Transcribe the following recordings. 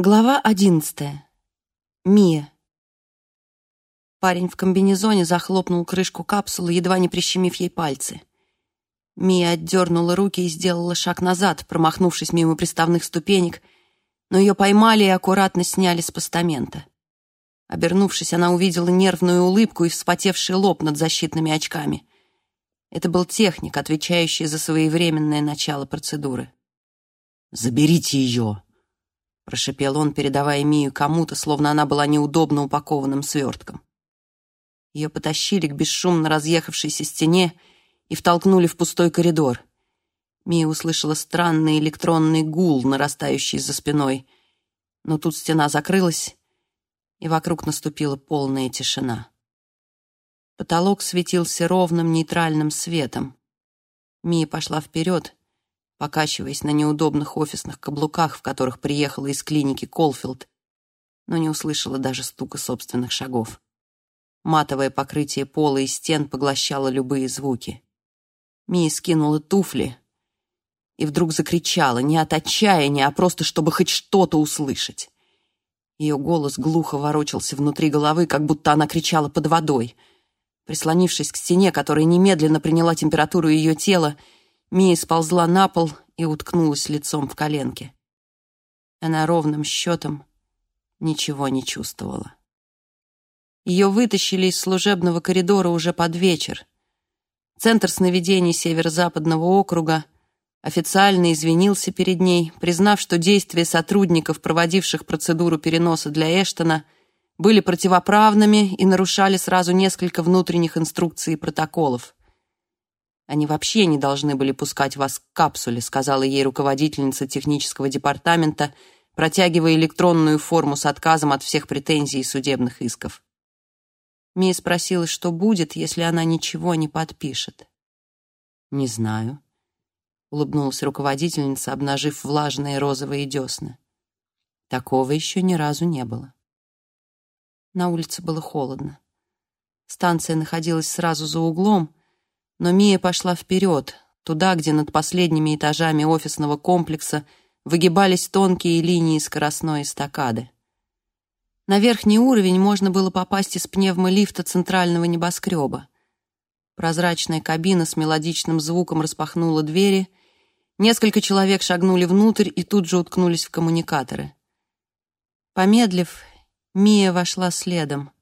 Глава одиннадцатая. Мия. Парень в комбинезоне захлопнул крышку капсулы, едва не прищемив ей пальцы. Мия отдернула руки и сделала шаг назад, промахнувшись мимо приставных ступенек, но ее поймали и аккуратно сняли с постамента. Обернувшись, она увидела нервную улыбку и вспотевший лоб над защитными очками. Это был техник, отвечающий за своевременное начало процедуры. «Заберите ее!» Прошипел он, передавая Мию кому-то, словно она была неудобно упакованным свертком. Ее потащили к бесшумно разъехавшейся стене и втолкнули в пустой коридор. Мия услышала странный электронный гул, нарастающий за спиной. Но тут стена закрылась, и вокруг наступила полная тишина. Потолок светился ровным нейтральным светом. Мия пошла вперед, покачиваясь на неудобных офисных каблуках, в которых приехала из клиники Колфилд, но не услышала даже стука собственных шагов. Матовое покрытие пола и стен поглощало любые звуки. Мия скинула туфли и вдруг закричала, не от отчаяния, а просто чтобы хоть что-то услышать. Ее голос глухо ворочался внутри головы, как будто она кричала под водой. Прислонившись к стене, которая немедленно приняла температуру ее тела, Мия сползла на пол и уткнулась лицом в коленки. Она ровным счетом ничего не чувствовала. Ее вытащили из служебного коридора уже под вечер. Центр сновидений Северо-Западного округа официально извинился перед ней, признав, что действия сотрудников, проводивших процедуру переноса для Эштона, были противоправными и нарушали сразу несколько внутренних инструкций и протоколов. Они вообще не должны были пускать вас к капсуле, сказала ей руководительница технического департамента, протягивая электронную форму с отказом от всех претензий и судебных исков. Мия спросила, что будет, если она ничего не подпишет. «Не знаю», — улыбнулась руководительница, обнажив влажные розовые десны. «Такого еще ни разу не было». На улице было холодно. Станция находилась сразу за углом, но Мия пошла вперед, туда, где над последними этажами офисного комплекса выгибались тонкие линии скоростной эстакады. На верхний уровень можно было попасть из пневмолифта центрального небоскреба. Прозрачная кабина с мелодичным звуком распахнула двери, несколько человек шагнули внутрь и тут же уткнулись в коммуникаторы. Помедлив, Мия вошла следом.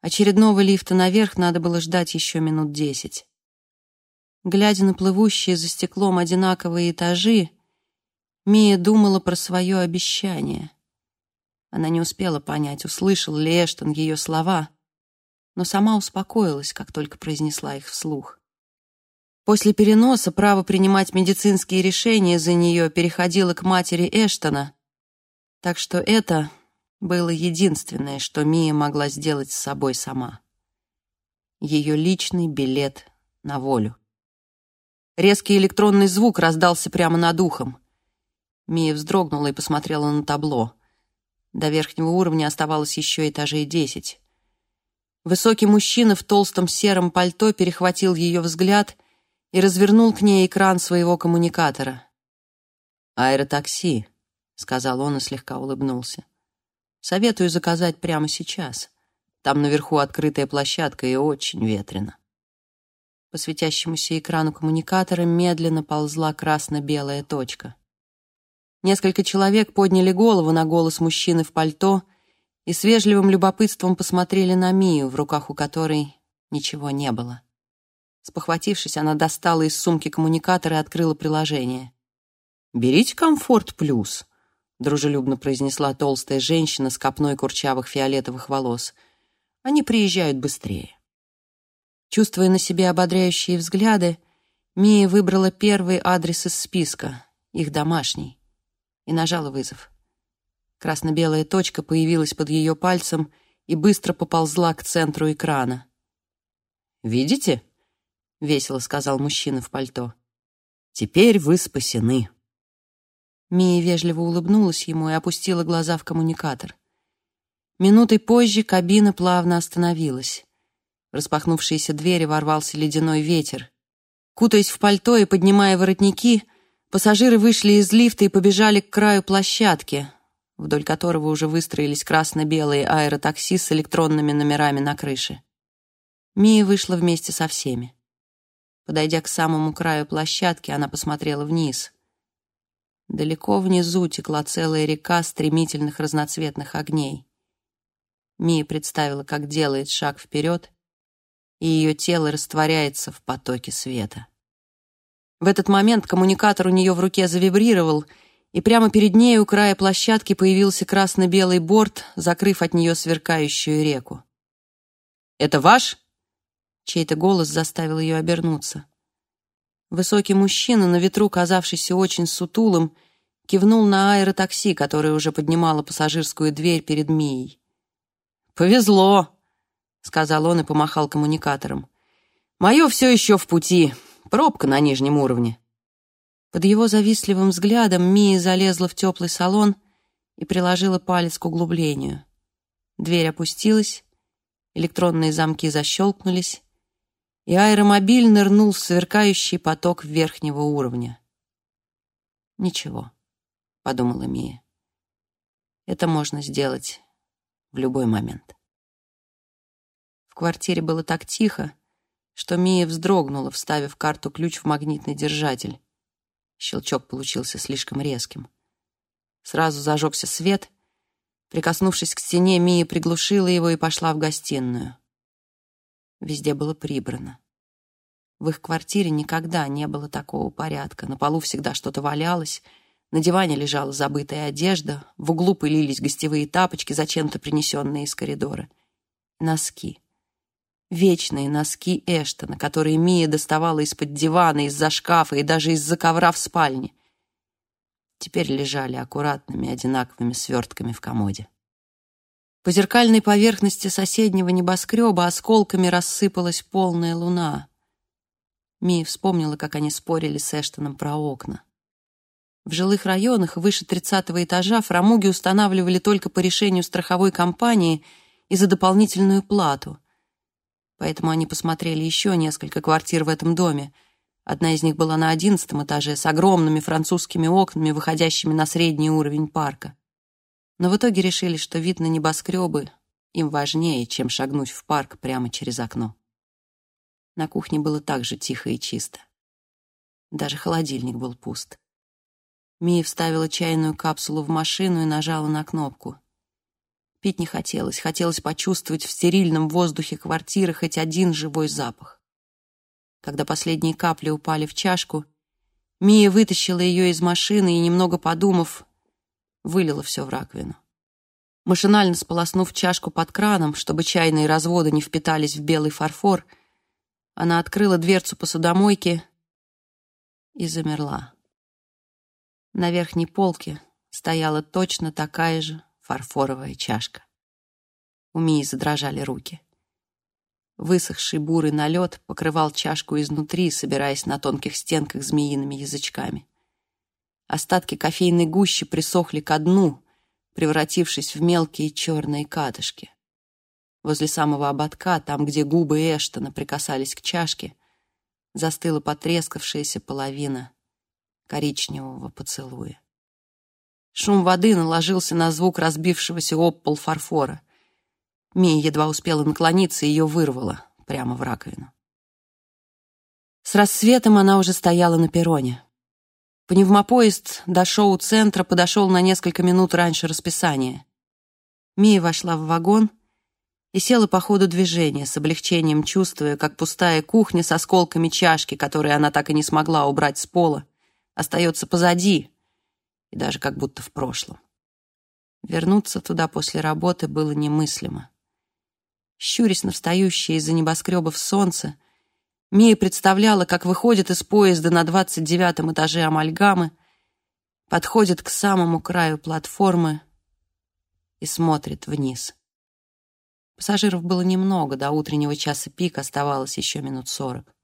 Очередного лифта наверх надо было ждать еще минут десять. Глядя на плывущие за стеклом одинаковые этажи, Мия думала про свое обещание. Она не успела понять, услышал ли Эштон ее слова, но сама успокоилась, как только произнесла их вслух. После переноса право принимать медицинские решения за нее переходило к матери Эштона, так что это было единственное, что Мия могла сделать с собой сама. Ее личный билет на волю. Резкий электронный звук раздался прямо над ухом. Мия вздрогнула и посмотрела на табло. До верхнего уровня оставалось еще этажей десять. Высокий мужчина в толстом сером пальто перехватил ее взгляд и развернул к ней экран своего коммуникатора. «Аэротакси», — сказал он и слегка улыбнулся. «Советую заказать прямо сейчас. Там наверху открытая площадка и очень ветрено». По светящемуся экрану коммуникатора медленно ползла красно-белая точка. Несколько человек подняли голову на голос мужчины в пальто и с вежливым любопытством посмотрели на Мию, в руках у которой ничего не было. Спохватившись, она достала из сумки коммуникатор и открыла приложение. «Берите «Комфорт Плюс», — дружелюбно произнесла толстая женщина с копной курчавых фиолетовых волос. «Они приезжают быстрее». Чувствуя на себе ободряющие взгляды, Мия выбрала первый адрес из списка, их домашний, и нажала вызов. Красно-белая точка появилась под ее пальцем и быстро поползла к центру экрана. «Видите?» — весело сказал мужчина в пальто. «Теперь вы спасены». Мия вежливо улыбнулась ему и опустила глаза в коммуникатор. Минутой позже кабина плавно остановилась. Распахнувшиеся двери ворвался ледяной ветер. Кутаясь в пальто и поднимая воротники, пассажиры вышли из лифта и побежали к краю площадки. вдоль которого уже выстроились красно-белые аэротакси с электронными номерами на крыше. Мия вышла вместе со всеми. Подойдя к самому краю площадки, она посмотрела вниз. Далеко внизу текла целая река стремительных разноцветных огней. Мия представила, как делает шаг вперед, и ее тело растворяется в потоке света. В этот момент коммуникатор у нее в руке завибрировал, и прямо перед ней у края площадки появился красно-белый борт, закрыв от нее сверкающую реку. «Это ваш?» Чей-то голос заставил ее обернуться. Высокий мужчина, на ветру казавшийся очень сутулым, кивнул на аэротакси, которое уже поднимало пассажирскую дверь перед Мией. «Повезло», — сказал он и помахал коммуникатором. «Мое все еще в пути. Пробка на нижнем уровне». Под его завистливым взглядом Мия залезла в теплый салон и приложила палец к углублению. Дверь опустилась, электронные замки защелкнулись, и аэромобиль нырнул в сверкающий поток верхнего уровня. «Ничего», — подумала Мия. «Это можно сделать в любой момент». В квартире было так тихо, что Мия вздрогнула, вставив карту-ключ в магнитный держатель. Щелчок получился слишком резким. Сразу зажегся свет. Прикоснувшись к стене, Мия приглушила его и пошла в гостиную. Везде было прибрано. В их квартире никогда не было такого порядка. На полу всегда что-то валялось, на диване лежала забытая одежда, в углу пылились гостевые тапочки, зачем-то принесенные из коридора. Носки. Вечные носки Эштона, которые Мия доставала из-под дивана, из-за шкафа и даже из-за ковра в спальне. Теперь лежали аккуратными одинаковыми свертками в комоде. По зеркальной поверхности соседнего небоскреба осколками рассыпалась полная луна. Мия вспомнила, как они спорили с Эштоном про окна. В жилых районах выше 30 этажа фрамуги устанавливали только по решению страховой компании и за дополнительную плату. Поэтому они посмотрели еще несколько квартир в этом доме. Одна из них была на одиннадцатом этаже с огромными французскими окнами, выходящими на средний уровень парка но в итоге решили, что вид на небоскребы им важнее, чем шагнуть в парк прямо через окно. На кухне было так же тихо и чисто. Даже холодильник был пуст. Мия вставила чайную капсулу в машину и нажала на кнопку. Пить не хотелось, хотелось почувствовать в стерильном воздухе квартиры хоть один живой запах. Когда последние капли упали в чашку, Мия вытащила ее из машины и, немного подумав, вылила все в раковину. Машинально сполоснув чашку под краном, чтобы чайные разводы не впитались в белый фарфор, она открыла дверцу посудомойки и замерла. На верхней полке стояла точно такая же фарфоровая чашка. У Мии задрожали руки. Высохший бурый налет покрывал чашку изнутри, собираясь на тонких стенках змеиными язычками. Остатки кофейной гущи присохли ко дну, превратившись в мелкие черные катышки. Возле самого ободка, там, где губы Эштона прикасались к чашке, застыла потрескавшаяся половина коричневого поцелуя. Шум воды наложился на звук разбившегося об пол фарфора. Мия едва успела наклониться, и ее вырвало прямо в раковину. С рассветом она уже стояла на перроне. Пневмопоезд до шоу-центра подошел на несколько минут раньше расписания. Мия вошла в вагон и села по ходу движения, с облегчением чувствуя, как пустая кухня с осколками чашки, которые она так и не смогла убрать с пола, остается позади и даже как будто в прошлом. Вернуться туда после работы было немыслимо. Щурясь на встающее из-за небоскребов солнце, Мия представляла, как выходит из поезда на 29 этаже амальгамы, подходит к самому краю платформы и смотрит вниз. Пассажиров было немного, до утреннего часа пик оставалось еще минут сорок.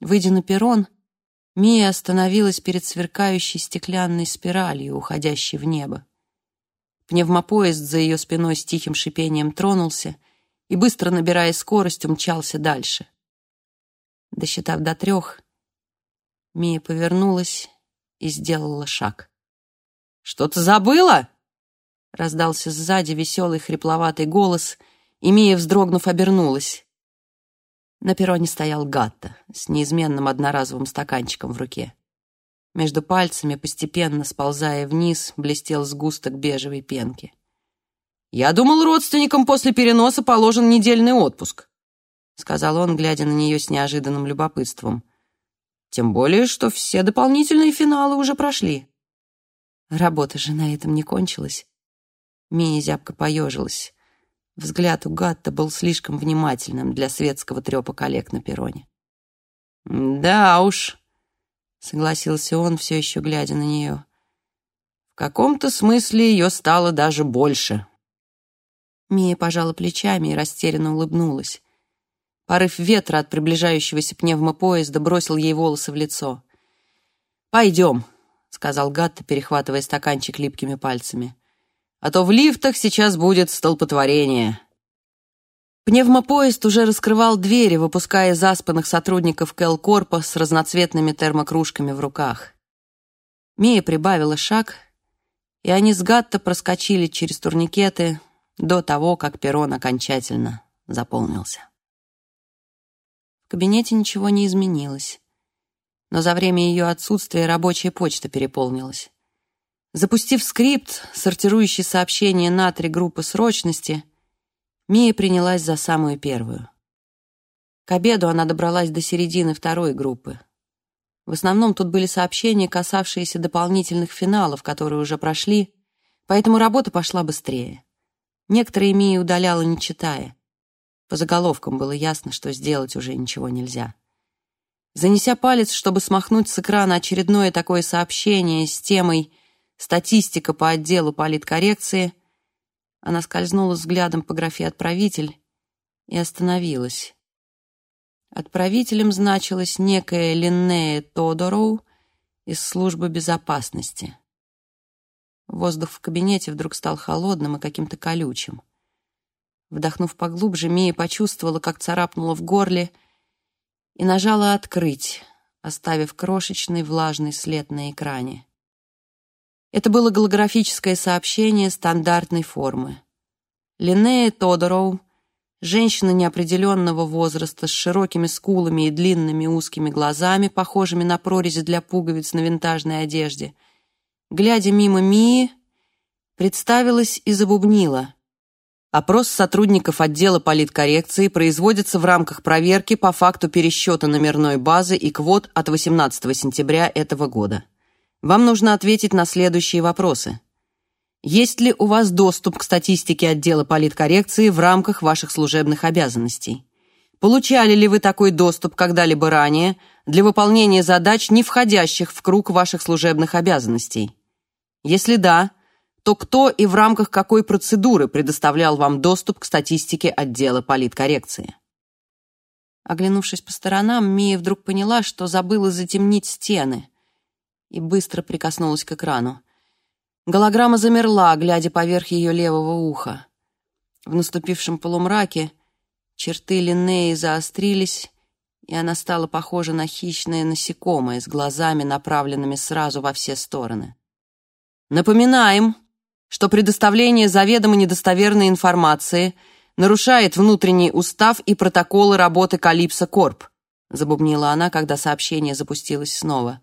Выйдя на перрон, Мия остановилась перед сверкающей стеклянной спиралью, уходящей в небо. Пневмопоезд за ее спиной с тихим шипением тронулся и, быстро набирая скорость, умчался дальше — Досчитав до трех, Мия повернулась и сделала шаг. «Что-то забыла?» Раздался сзади веселый хрипловатый голос, и Мия, вздрогнув, обернулась. На перроне стоял Гатта с неизменным одноразовым стаканчиком в руке. Между пальцами, постепенно сползая вниз, блестел сгусток бежевой пенки. «Я думал, родственникам после переноса положен недельный отпуск», сказал он, глядя на нее с неожиданным любопытством. «Тем более, что все дополнительные финалы уже прошли». Работа же на этом не кончилась. Мия зябко поежилась. Взгляд у Гатта был слишком внимательным для светского трепа коллег на перроне. «Да уж», — согласился он, все еще глядя на нее. «В каком-то смысле ее стало даже больше». Мия пожала плечами и растерянно улыбнулась. Порыв ветра от приближающегося пневмопоезда бросил ей волосы в лицо. «Пойдем», — сказал Гатта, перехватывая стаканчик липкими пальцами а то в лифтах сейчас будет столпотворение». Пневмопоезд уже раскрывал двери, выпуская заспанных сотрудников Келкорпа с разноцветными термокружками в руках. Мия прибавила шаг, и они с Гатто проскочили через турникеты до того, как перрон окончательно заполнился. В кабинете ничего не изменилось, но за время ее отсутствия рабочая почта переполнилась. Запустив скрипт, сортирующий сообщения на три группы срочности, Мия принялась за самую первую. К обеду она добралась до середины второй группы. В основном тут были сообщения, касавшиеся дополнительных финалов, которые уже прошли, поэтому работа пошла быстрее. Некоторые Мия удаляла, не читая. По заголовкам было ясно, что сделать уже ничего нельзя. Занеся палец, чтобы смахнуть с экрана очередное такое сообщение с темой статистика по отделу политкоррекции. Она скользнула взглядом по графе «Отправитель» и остановилась. Отправителем значилась некая Линнея Тодороу из службы безопасности. Воздух в кабинете вдруг стал холодным и каким-то колючим. Вдохнув поглубже, Мия почувствовала, как царапнула в горле, и нажала «Открыть», оставив крошечный влажный след на экране. Это было голографическое сообщение стандартной формы. Линнея Тодороу, женщина неопределенного возраста с широкими скулами и длинными узкими глазами, похожими на прорези для пуговиц на винтажной одежде, глядя мимо Мии, представилась и забубнила. Опрос сотрудников отдела политкоррекции производится в рамках проверки по факту пересчета номерной базы и квот от 18 сентября этого года. Вам нужно ответить на следующие вопросы. Есть ли у вас доступ к статистике отдела политкоррекции в рамках ваших служебных обязанностей? Получали ли вы такой доступ когда-либо ранее для выполнения задач, не входящих в круг ваших служебных обязанностей? Если да, то кто и в рамках какой процедуры предоставлял вам доступ к статистике отдела политкоррекции? Оглянувшись по сторонам, Мия вдруг поняла, что забыла затемнить стены и быстро прикоснулась к экрану. Голограмма замерла, глядя поверх ее левого уха. В наступившем полумраке черты Линнеи заострились, и она стала похожа на хищное насекомое с глазами, направленными сразу во все стороны. Напоминаем, что предоставление заведомо недостоверной информации нарушает внутренний устав и протоколы работы Калипсо Корп, забубнила она, когда сообщение запустилось снова.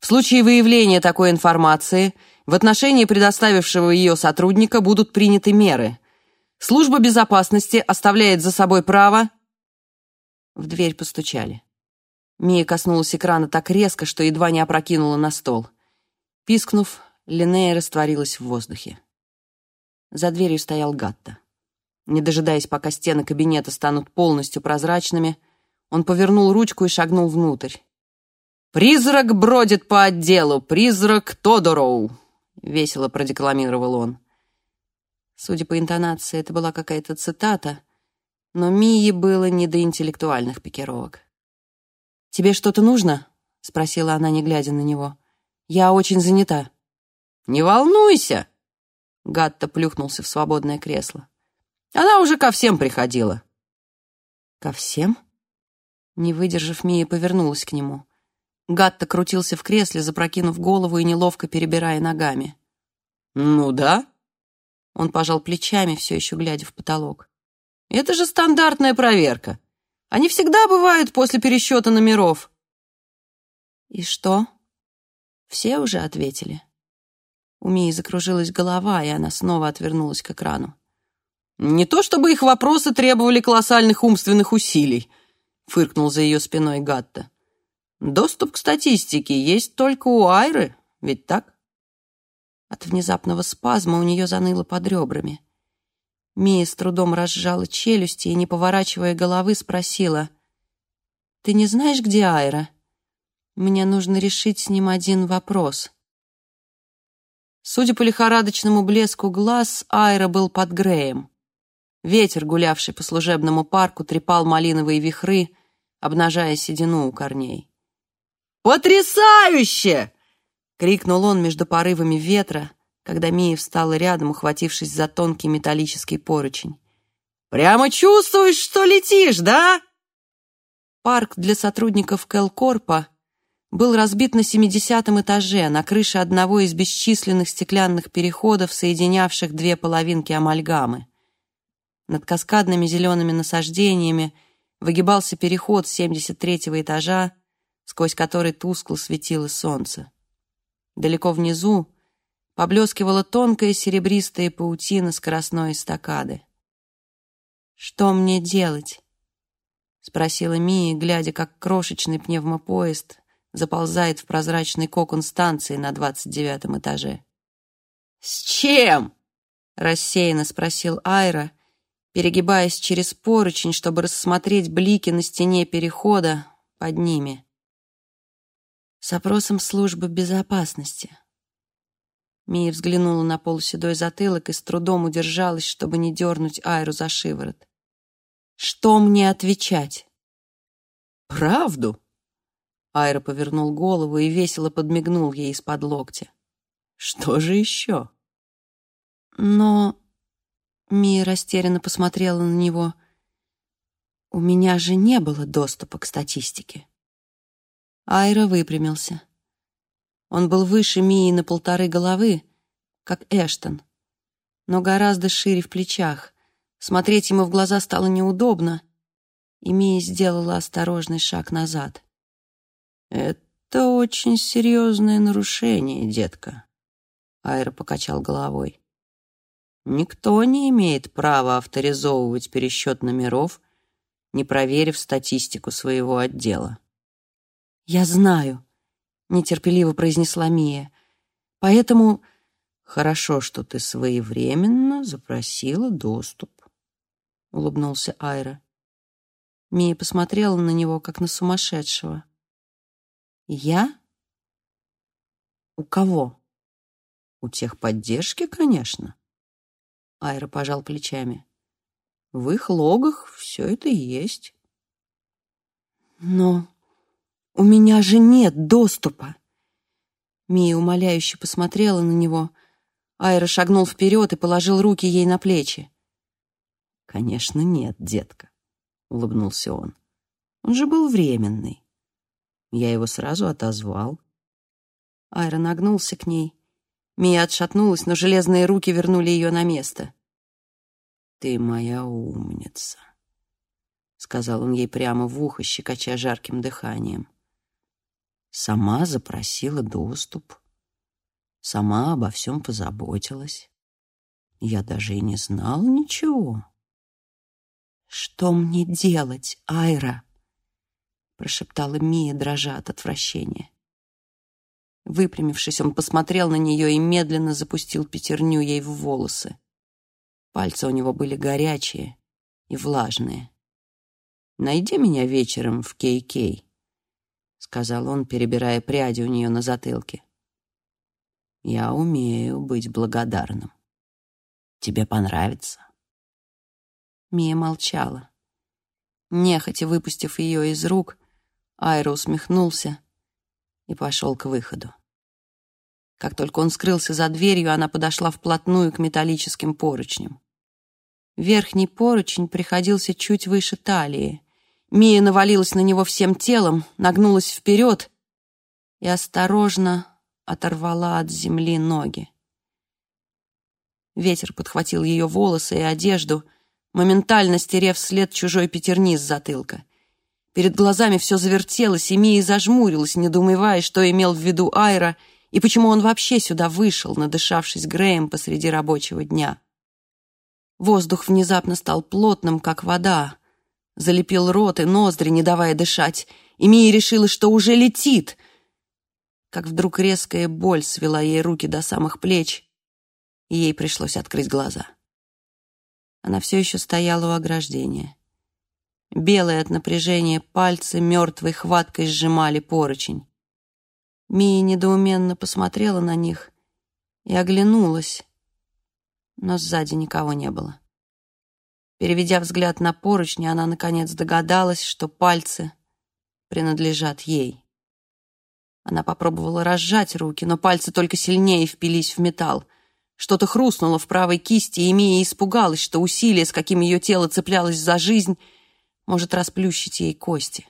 В случае выявления такой информации в отношении предоставившего ее сотрудника будут приняты меры. Служба безопасности оставляет за собой право... В дверь постучали. Мия коснулась экрана так резко, что едва не опрокинула на стол. Пискнув, Линнея растворилась в воздухе. За дверью стоял Гатта. Не дожидаясь, пока стены кабинета станут полностью прозрачными, он повернул ручку и шагнул внутрь. «Призрак бродит по отделу! Призрак Тодороу!» — весело продекламировал он. Судя по интонации, это была какая-то цитата, но Мии было не до интеллектуальных пикировок. «Тебе что-то нужно?» — спросила она, не глядя на него. «Я очень занята». «Не волнуйся!» Гатта плюхнулся в свободное кресло. «Она уже ко всем приходила». «Ко всем?» Не выдержав, Мия повернулась к нему. Гатта крутился в кресле, запрокинув голову и неловко перебирая ногами. «Ну да», Он пожал плечами, все еще глядя в потолок. «Это же стандартная проверка. Они всегда бывают после пересчета номеров». «И что?» Все уже ответили. У Мии закружилась голова, и она снова отвернулась к экрану. «Не то чтобы их вопросы требовали колоссальных умственных усилий», — фыркнул за ее спиной Гатта. «Доступ к статистике есть только у Айры, ведь так?» От внезапного спазма у нее заныло под ребрами. Мия с трудом разжала челюсти и, не поворачивая головы, спросила. «Ты не знаешь, где Айра? Мне нужно решить с ним один вопрос». Судя по лихорадочному блеску глаз, Айра был под Греем. Ветер, гулявший по служебному парку, трепал малиновые вихры, обнажая седину у корней. «Потрясающе!» — крикнул он между порывами ветра, когда Мия встала рядом, ухватившись за тонкий металлический поручень. «Прямо чувствуешь, что летишь, да?» Парк для сотрудников Келкорпа был разбит на 70 этаже, на крыше одного из бесчисленных стеклянных переходов, соединявших две половинки амальгамы. Над каскадными зелеными насаждениями выгибался переход 73-го этажа, сквозь который тускло светило солнце. Далеко внизу поблескивала тонкая серебристая паутина скоростной эстакады. «Что мне делать?» — спросила Мия, глядя, как крошечный пневмопоезд заползает в прозрачный кокон станции на двадцать девятом этаже. «С чем?» — рассеянно спросил Айра, перегибаясь через поручень, чтобы рассмотреть блики на стене перехода под ними. С опросом службы безопасности. Мия взглянула на полуседой затылок и с трудом удержалась, чтобы не дернуть Айру за шиворот. «Что мне отвечать?» «Правду?» Айра повернул голову и весело подмигнул ей из-под локтя. «Что же еще?» «Но...» Мия растерянно посмотрела на него. «У меня же не было доступа к статистике». Айра выпрямился. Он был выше Мии на полторы головы, как Эштон, но гораздо шире в плечах. Смотреть ему в глаза стало неудобно, и Мия сделала осторожный шаг назад. «Это очень серьезное нарушение, детка», — Айра покачал головой. «Никто не имеет права авторизовывать пересчет номеров, не проверив статистику своего отдела». «Я знаю», — нетерпеливо произнесла Мия. «Поэтому...» «Хорошо, что ты своевременно запросила доступ», — улыбнулся Айра. Мия посмотрела на него, как на сумасшедшего. Я? У кого? У техподдержки, конечно. Айра пожал плечами. В их логах все это есть. Но у меня же нет доступа. Мия умоляюще посмотрела на него. Айра шагнул вперед и положил руки ей на плечи. «Конечно, нет, детка», — улыбнулся он. «Он же был временный. Я его сразу отозвал. Айра нагнулся к ней. Мия отшатнулась, но железные руки вернули ее на место. «Ты моя умница», — сказал он ей прямо в ухо, щекоча жарким дыханием. Сама запросила доступ. Сама обо всем позаботилась. Я даже и не знал ничего. «Что мне делать, Айра?» прошептала Мия, дрожа от отвращения. Выпрямившись, он посмотрел на нее и медленно запустил пятерню ей в волосы. Пальцы у него были горячие и влажные. «Найди меня вечером в Кей-Кей», — сказал он, перебирая пряди у нее на затылке. «Я умею быть благодарным. Тебе понравится?» Мия молчала. Нехотя выпустив ее из рук, Айра усмехнулся и пошел к выходу. Как только он скрылся за дверью, она подошла вплотную к металлическим поручням. Верхний поручень приходился чуть выше талии. Мия навалилась на него всем телом, нагнулась вперед и осторожно оторвала от земли ноги. Ветер подхватил ее волосы и одежду, моментально стерев след чужой пятерни с затылка. Перед глазами все завертелось, и Мия зажмурилась, недоумевая, что имел в виду Айра и почему он вообще сюда вышел, надышавшись Греем посреди рабочего дня. Воздух внезапно стал плотным, как вода. Залепил рот и ноздри, не давая дышать, и Мия решила, что уже летит. Как вдруг резкая боль свела ей руки до самых плеч, и ей пришлось открыть глаза. Она все еще стояла у ограждения. Белые от напряжения пальцы мертвой хваткой сжимали поручень. Мия недоуменно посмотрела на них и оглянулась, но сзади никого не было. Переведя взгляд на поручни, она наконец догадалась, что пальцы принадлежат ей. Она попробовала разжать руки, но пальцы только сильнее впились в металл. Что-то хрустнуло в правой кисти, и Мия испугалась, что усилие, с каким ее тело цеплялось за жизнь, может расплющить ей кости.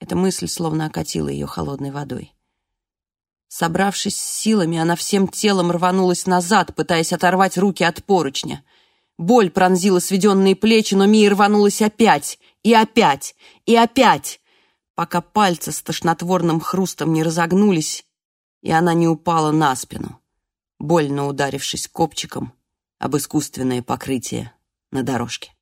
Эта мысль словно окатила ее холодной водой. Собравшись с силами, она всем телом рванулась назад, пытаясь оторвать руки от поручня. Боль пронзила сведенные плечи, но Мия рванулась опять, и опять, и опять, пока пальцы с тошнотворным хрустом не разогнулись, и она не упала на спину, больно ударившись копчиком об искусственное покрытие на дорожке.